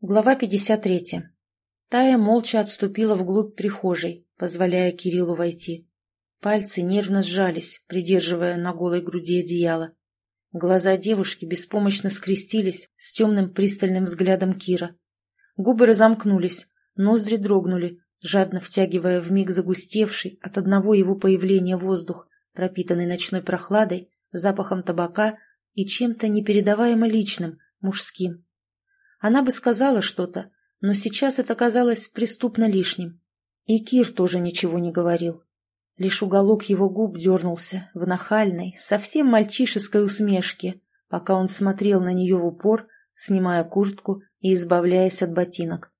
Глава 53. Тая молча отступила вглубь прихожей, позволяя Кириллу войти. Пальцы нервно сжались, придерживая на голой груди одеяло. Глаза девушки беспомощно скрестились с темным пристальным взглядом Кира. Губы разомкнулись, ноздри дрогнули, жадно втягивая вмиг загустевший от одного его появления воздух, пропитанный ночной прохладой, запахом табака и чем-то непередаваемо личным, мужским. Она бы сказала что-то, но сейчас это казалось преступно лишним. И Кир тоже ничего не говорил. Лишь уголок его губ дернулся в нахальной, совсем мальчишеской усмешке, пока он смотрел на нее в упор, снимая куртку и избавляясь от ботинок.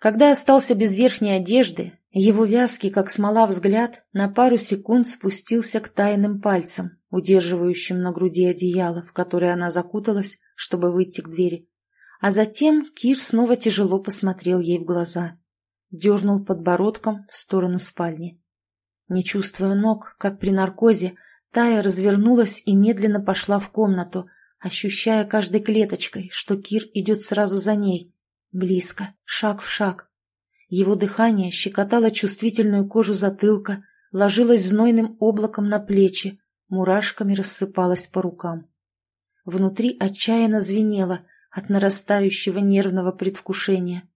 Когда остался без верхней одежды, его вязкий, как смола, взгляд на пару секунд спустился к тайным пальцам, удерживающим на груди одеяло, в которое она закуталась, чтобы выйти к двери. А затем Кир снова тяжело посмотрел ей в глаза. Дернул подбородком в сторону спальни. Не чувствуя ног, как при наркозе, Тая развернулась и медленно пошла в комнату, ощущая каждой клеточкой, что Кир идет сразу за ней. Близко, шаг в шаг. Его дыхание щекотало чувствительную кожу затылка, ложилось знойным облаком на плечи, мурашками рассыпалось по рукам. Внутри отчаянно звенело — от нарастающего нервного предвкушения.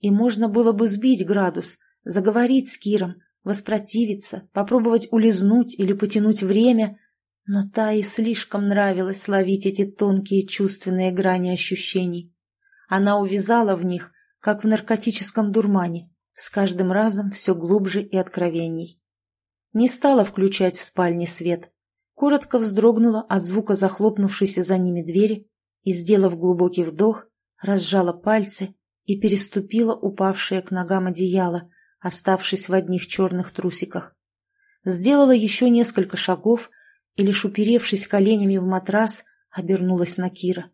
И можно было бы сбить градус, заговорить с Киром, воспротивиться, попробовать улизнуть или потянуть время, но Тае слишком нравилось ловить эти тонкие чувственные грани ощущений. Она увязала в них, как в наркотическом дурмане, с каждым разом все глубже и откровенней. Не стала включать в спальне свет, коротко вздрогнула от звука захлопнувшейся за ними двери и, сделав глубокий вдох, разжала пальцы и переступила упавшее к ногам одеяло, оставшись в одних черных трусиках. Сделала еще несколько шагов и, лишь уперевшись коленями в матрас, обернулась на Кира.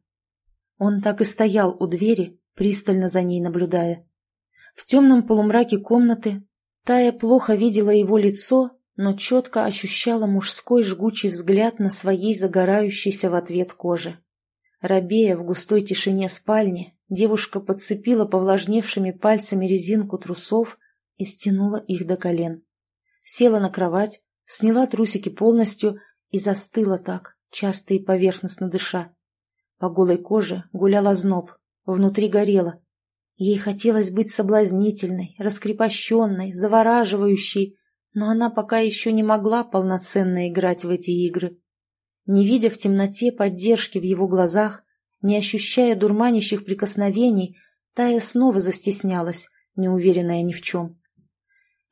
Он так и стоял у двери, пристально за ней наблюдая. В темном полумраке комнаты Тая плохо видела его лицо, но четко ощущала мужской жгучий взгляд на своей загорающейся в ответ коже. Рабея в густой тишине спальни, девушка подцепила повлажневшими пальцами резинку трусов и стянула их до колен. Села на кровать, сняла трусики полностью и застыла так, часто и поверхностно дыша. По голой коже гулял озноб, внутри горело. Ей хотелось быть соблазнительной, раскрепощенной, завораживающей, но она пока еще не могла полноценно играть в эти игры. Не видя в темноте поддержки в его глазах, не ощущая дурманящих прикосновений, Тая снова застеснялась, неуверенная ни в чем.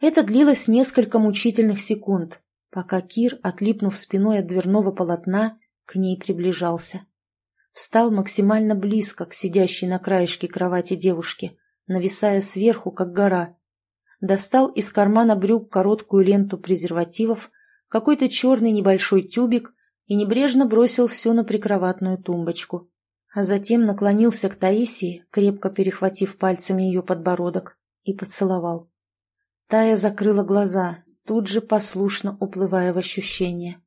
Это длилось несколько мучительных секунд, пока Кир, отлипнув спиной от дверного полотна, к ней приближался. Встал максимально близко к сидящей на краешке кровати девушке, нависая сверху, как гора. Достал из кармана брюк короткую ленту презервативов, какой-то черный небольшой тюбик и небрежно бросил все на прикроватную тумбочку. А затем наклонился к Таисии, крепко перехватив пальцами ее подбородок, и поцеловал. Тая закрыла глаза, тут же послушно уплывая в ощущения.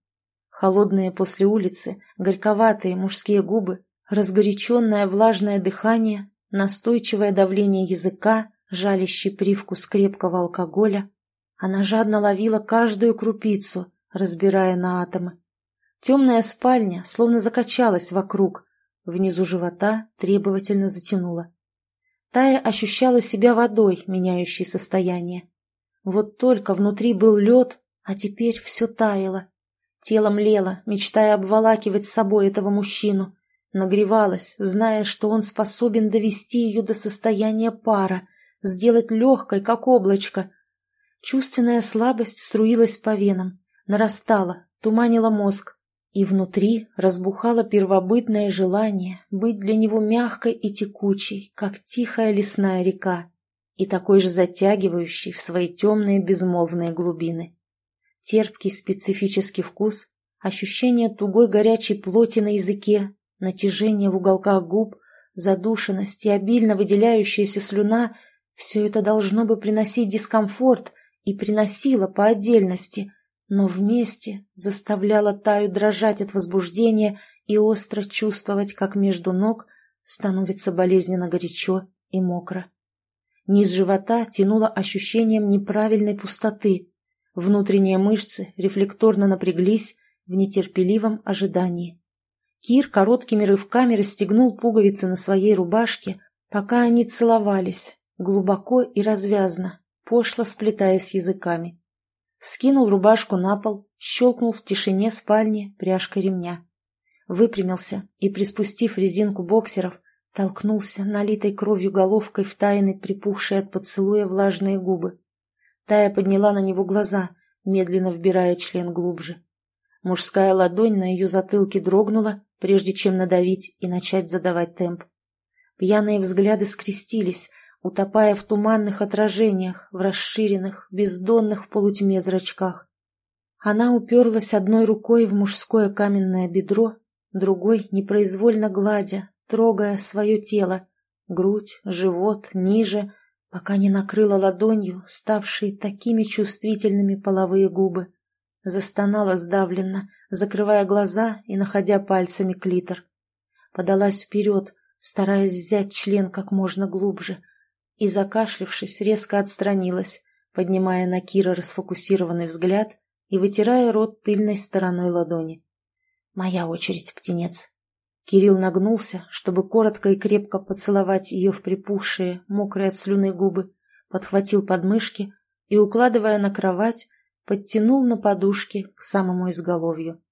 Холодные после улицы, горьковатые мужские губы, разгоряченное влажное дыхание, настойчивое давление языка, жалящий привкус крепкого алкоголя. Она жадно ловила каждую крупицу, разбирая на атомы. Темная спальня словно закачалась вокруг, внизу живота требовательно затянула. Тая ощущала себя водой, меняющей состояние. Вот только внутри был лед, а теперь все таяло. Тело млело, мечтая обволакивать с собой этого мужчину. Нагревалась, зная, что он способен довести ее до состояния пара, сделать легкой, как облачко. Чувственная слабость струилась по венам, нарастала, туманила мозг. И внутри разбухало первобытное желание быть для него мягкой и текучей, как тихая лесная река, и такой же затягивающей в свои темные безмолвные глубины. Терпкий специфический вкус, ощущение тугой горячей плоти на языке, натяжение в уголках губ, задушенность и обильно выделяющаяся слюна — все это должно бы приносить дискомфорт и приносило по отдельности — но вместе заставляла Таю дрожать от возбуждения и остро чувствовать, как между ног становится болезненно горячо и мокро. Низ живота тянуло ощущением неправильной пустоты. Внутренние мышцы рефлекторно напряглись в нетерпеливом ожидании. Кир короткими рывками расстегнул пуговицы на своей рубашке, пока они целовались, глубоко и развязно, пошло сплетаясь языками. Скинул рубашку на пол, щелкнул в тишине спальни пряжкой ремня. Выпрямился и, приспустив резинку боксеров, толкнулся налитой кровью головкой в тайны припухшие от поцелуя влажные губы. Тая подняла на него глаза, медленно вбирая член глубже. Мужская ладонь на ее затылке дрогнула, прежде чем надавить и начать задавать темп. Пьяные взгляды скрестились, утопая в туманных отражениях, в расширенных, бездонных в полутьме зрачках. Она уперлась одной рукой в мужское каменное бедро, другой непроизвольно гладя, трогая свое тело, грудь, живот, ниже, пока не накрыла ладонью ставшие такими чувствительными половые губы. Застонала сдавленно, закрывая глаза и находя пальцами клитор. Подалась вперед, стараясь взять член как можно глубже, и, закашлившись, резко отстранилась, поднимая на Кира расфокусированный взгляд и вытирая рот тыльной стороной ладони. «Моя очередь, птенец». Кирилл нагнулся, чтобы коротко и крепко поцеловать ее в припухшие, мокрые от слюны губы, подхватил подмышки и, укладывая на кровать, подтянул на подушке к самому изголовью.